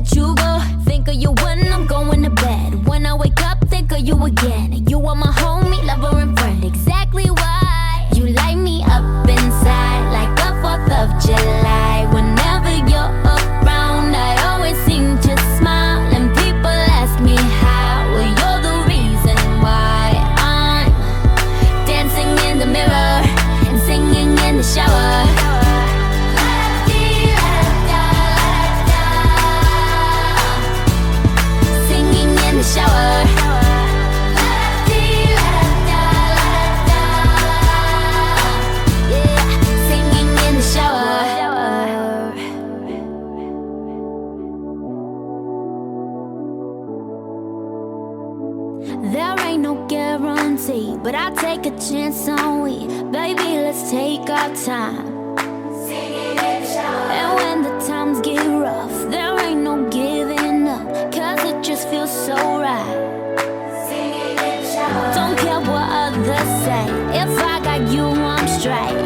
let you go. guarantee, but I'll take a chance on we. Baby, let's take our time. And when the times get rough, there ain't no giving up, cause it just feels so right. Don't care what others say, if I got you, I'm straight.